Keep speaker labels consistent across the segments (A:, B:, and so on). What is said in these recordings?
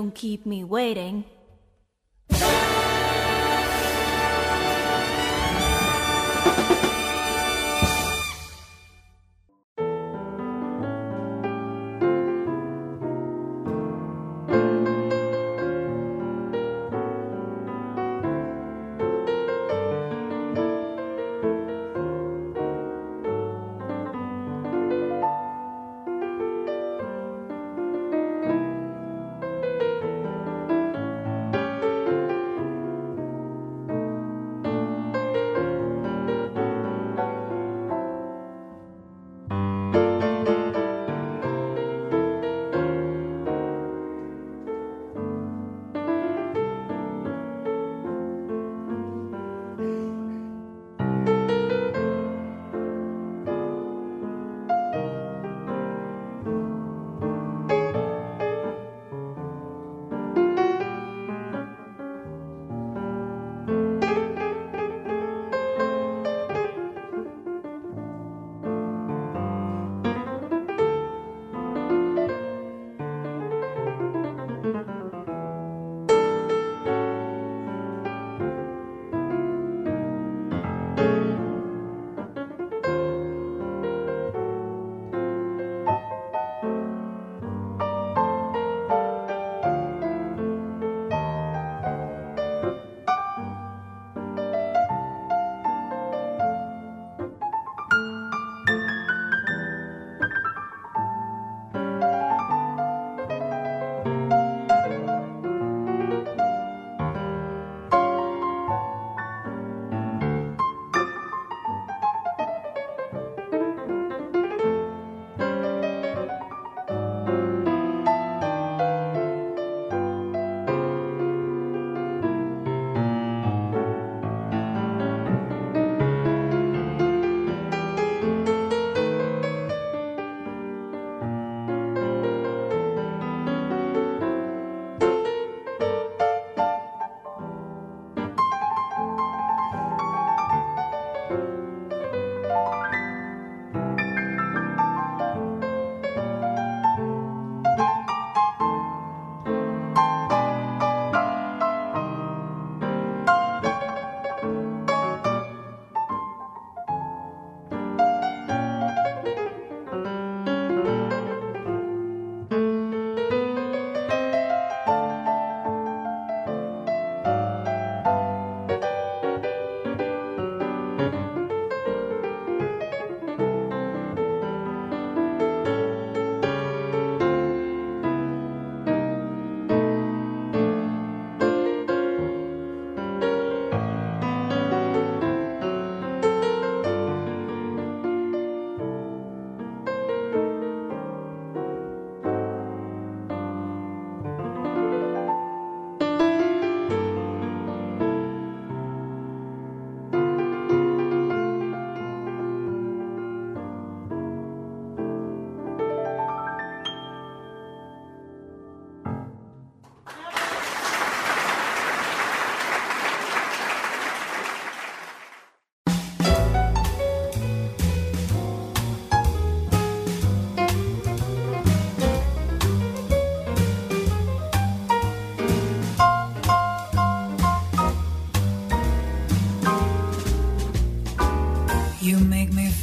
A: don't keep me waiting.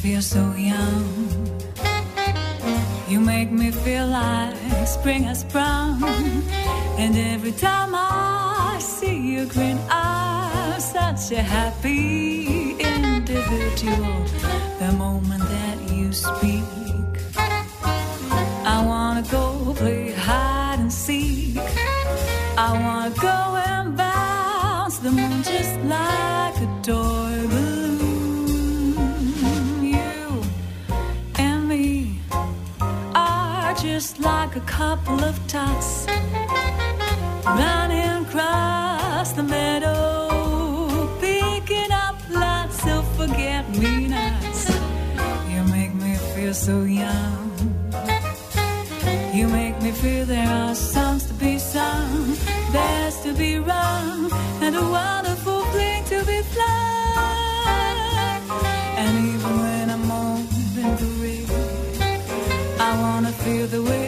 B: Feel so young. You make me feel like spring has sprung. And every time I see you grin, I'm such a happy individual. The moment that you speak, I wanna go play hide and seek. I wanna go like a couple of tots running across the meadow, picking up lots of forget-me-nots. You make me feel so young. You make me feel there are songs to be sung, best to be rung, and a wonderful fling to be flung. And even when I'm old and gray, I wanna feel the way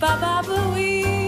B: Baba Booey.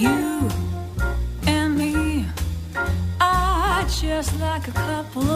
B: You and me. Are just like a couple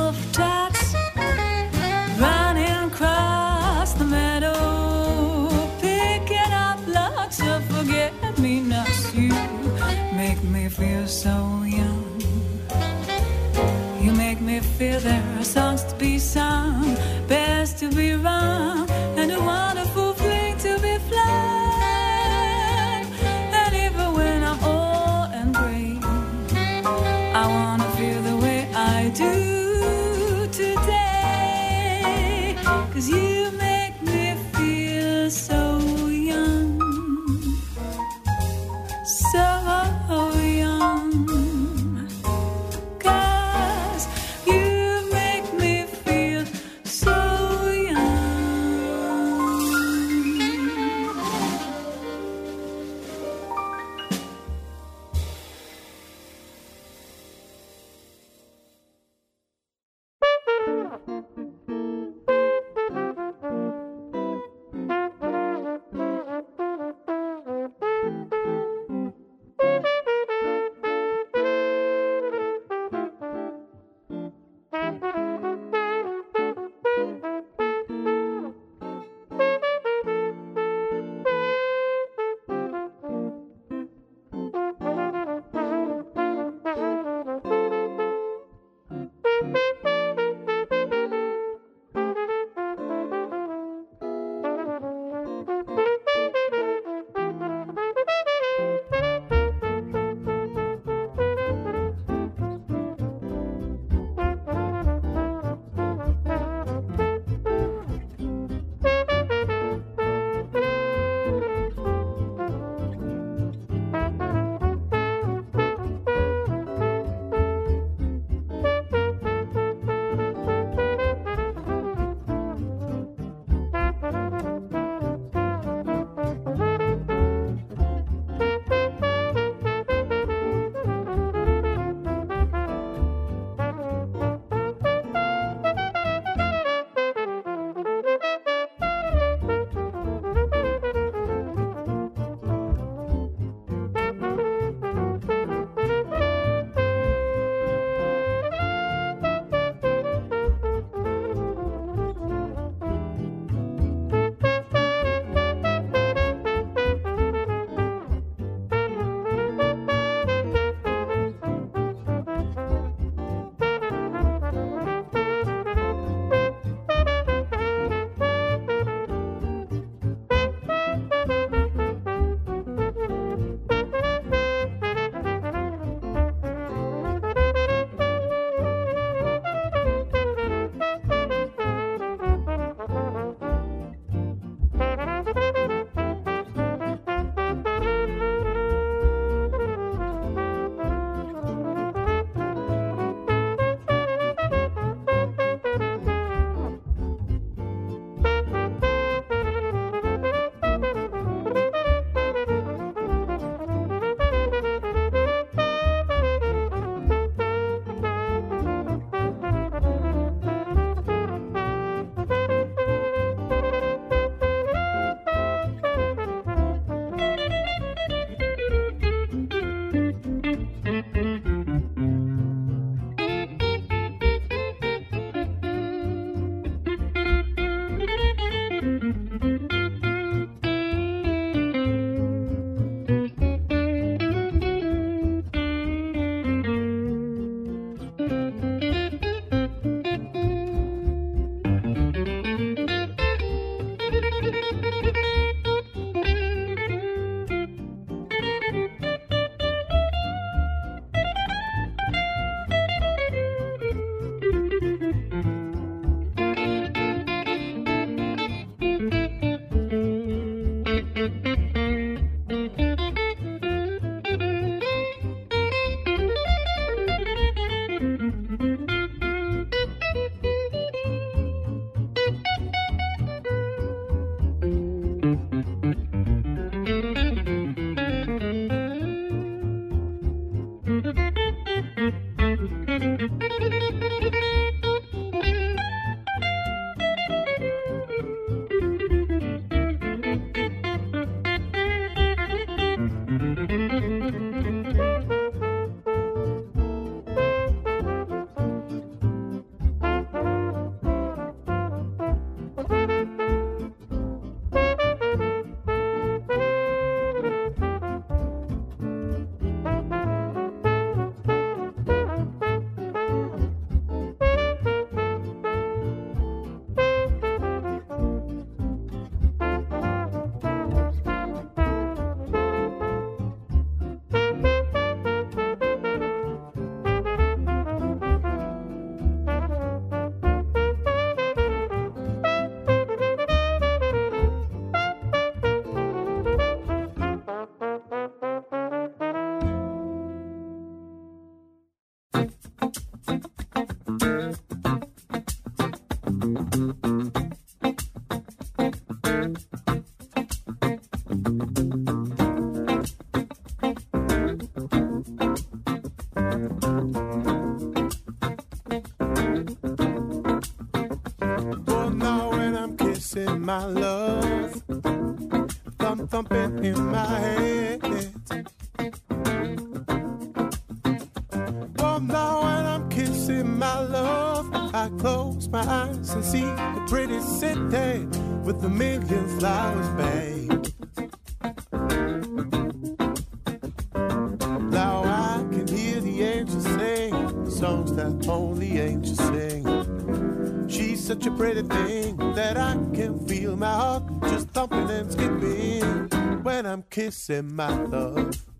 B: In my love.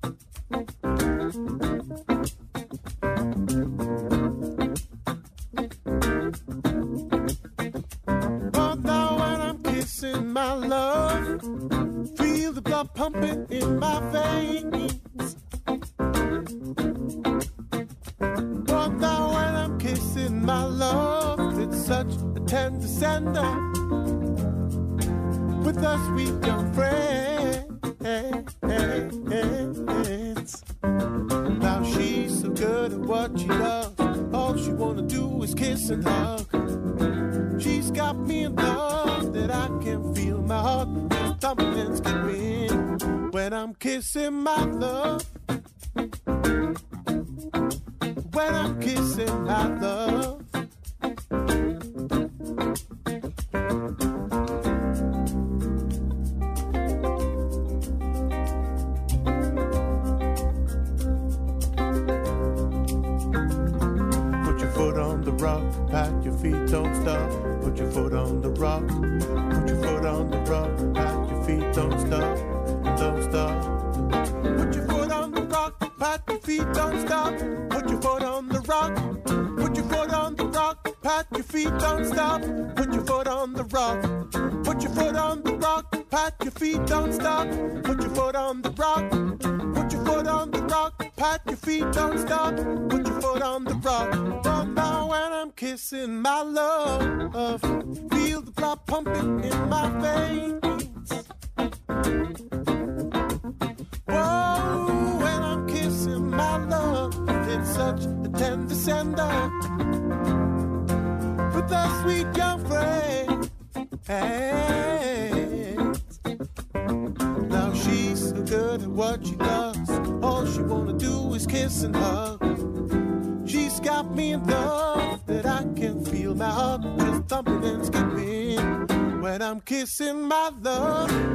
B: being lost that I can feel my heart is thumping skipping when I'm kissing my love. When I'm kissing my love. rock. Put your foot on the rock, pat your feet, don't stop, don't stop. Put your foot on the rock, pat your feet, don't stop. Put your foot on the rock. Put your foot on the rock, pat your feet, don't stop. Put your foot on the rock. Put your foot on the rock, pat your feet, don't stop. Put your foot on the rock foot on the rock, pat your feet, don't stop. Put your
C: foot on the rock. Don't when I'm kissing my love. Feel the blood pumping in my veins. Whoa, when I'm kissing my love, it's such a tender sender. With the sweet young friend. Hey. Now she's so good at what she does. All she wanna do is kiss and hug. She's got me in love that I can feel my heart just thumping and skipping when I'm kissing my love.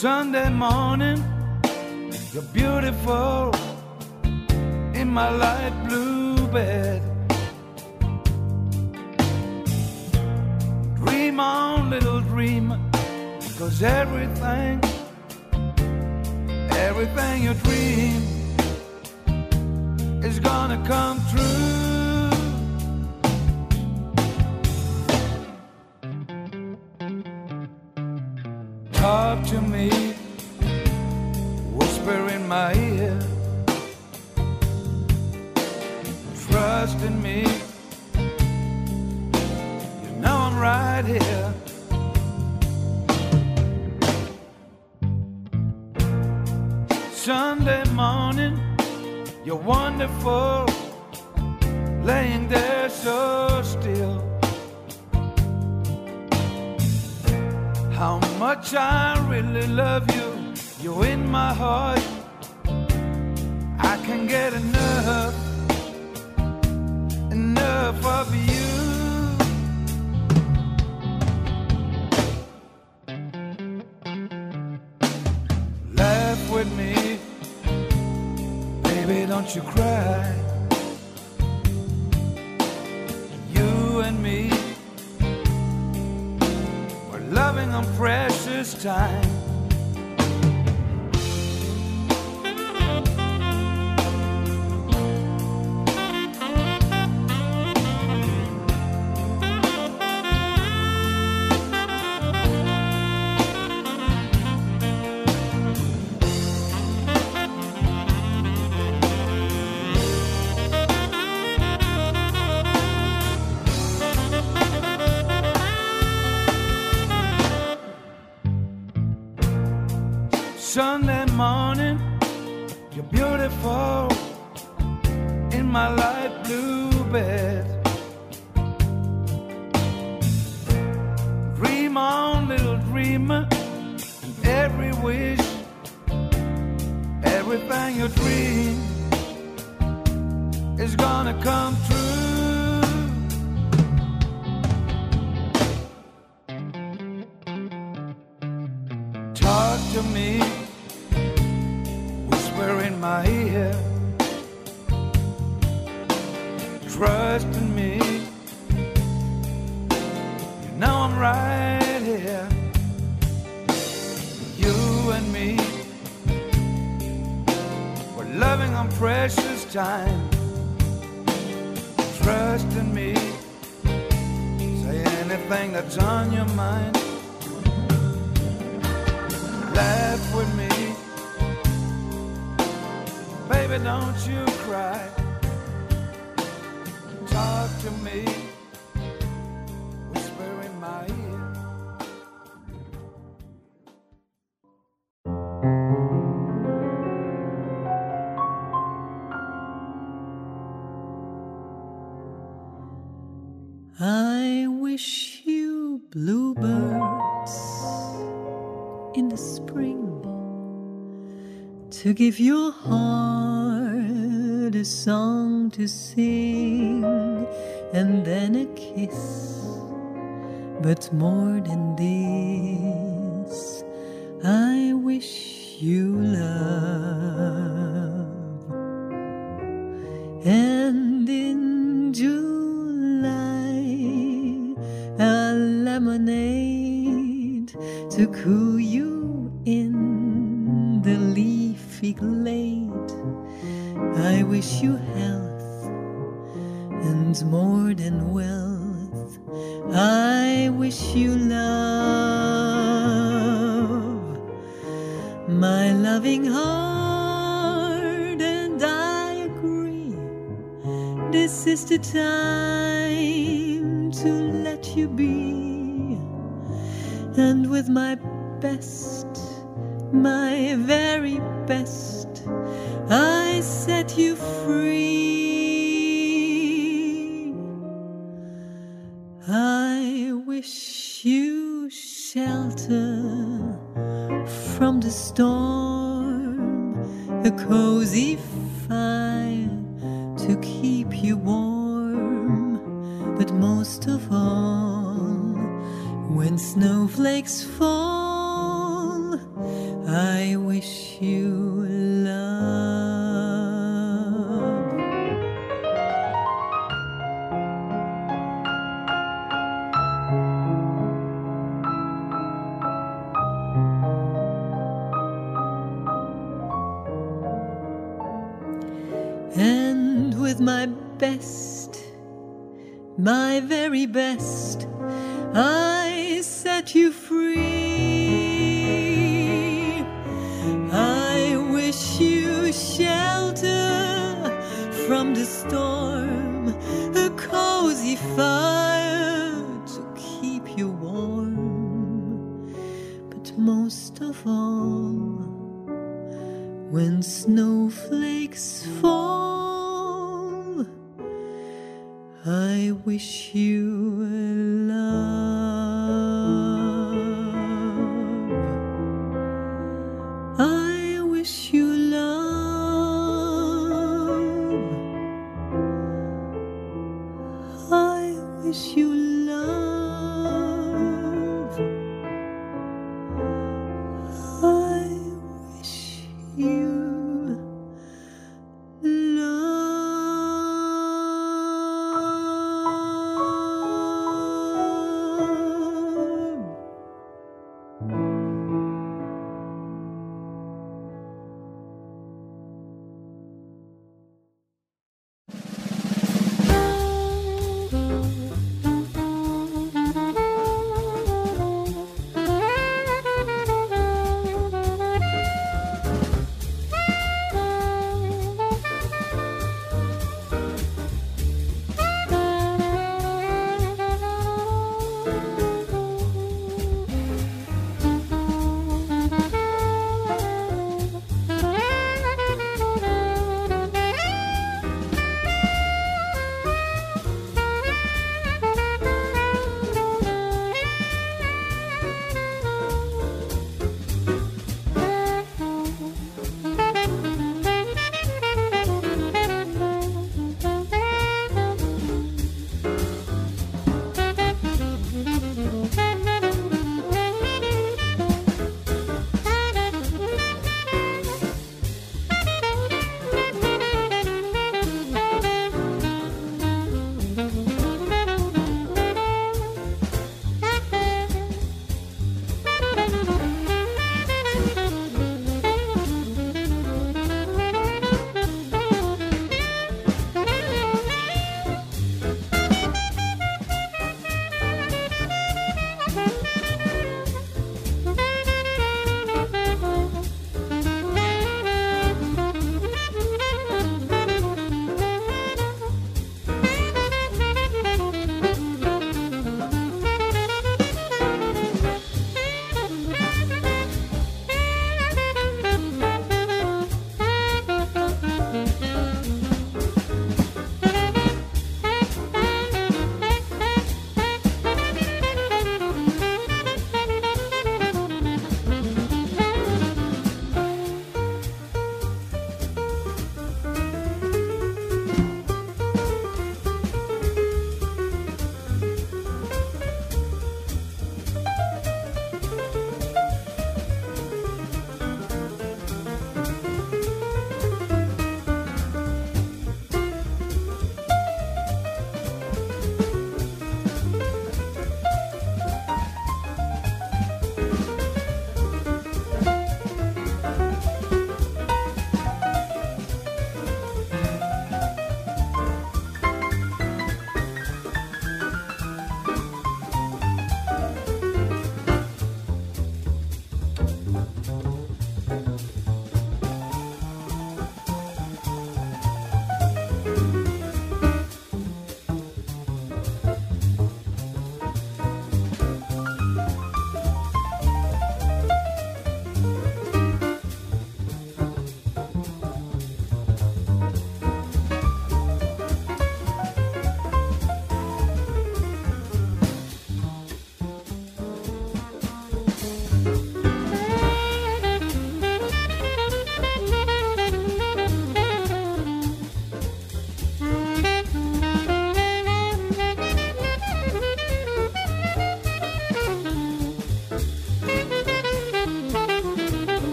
D: Sunday morning, you're beautiful in my light blue bed. Dream on, little dream, because everything, everything you dream is gonna come true. Baby, don't you cry. You and me, we're loving on precious time. time.
B: give your heart a song to sing and then a kiss, but more than this. Very best,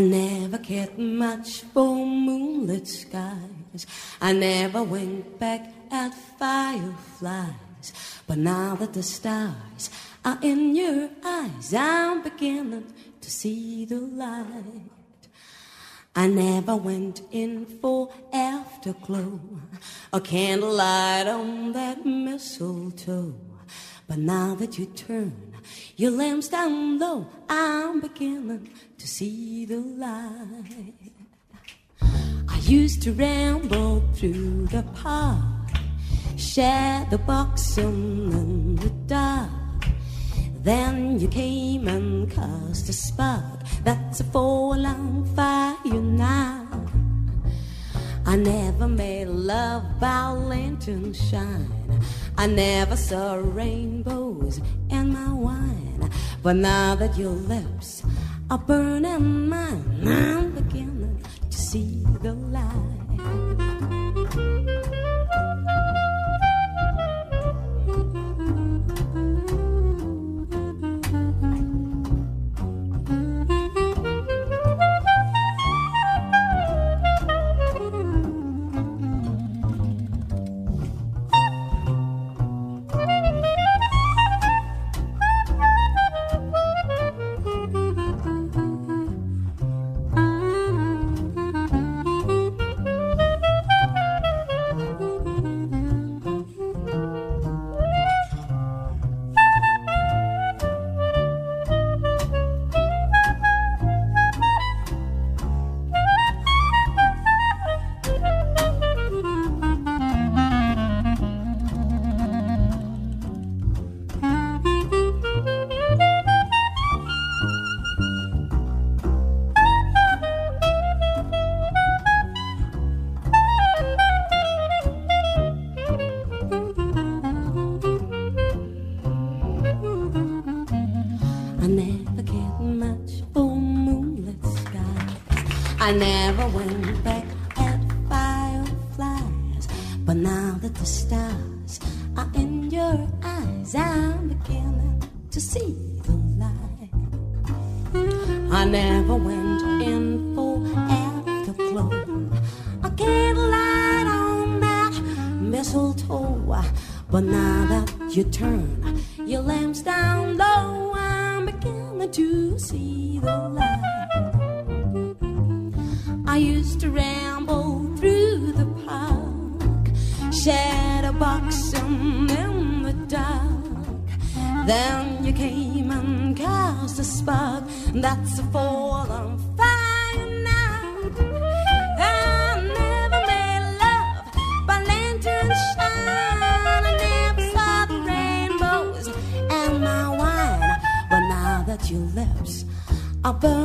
E: never cared much for moonlit skies. I never winked back at fireflies. But now that the stars are in your eyes, I'm beginning to see the light. I never went in for afterglow, a candlelight on that mistletoe. But now that you turn your lamps down low, I'm beginning to see the light. I used to ramble through the park, share the boxing in the dark. Then you came and cast a spark that's a full on fire now. I never made love by lantern shine. I never saw rainbows in my wine. But now that your lips are burning mine, I'm beginning to see the light. Fall on fire now. I never made love by rainbows and my wine. But now that your lips are burning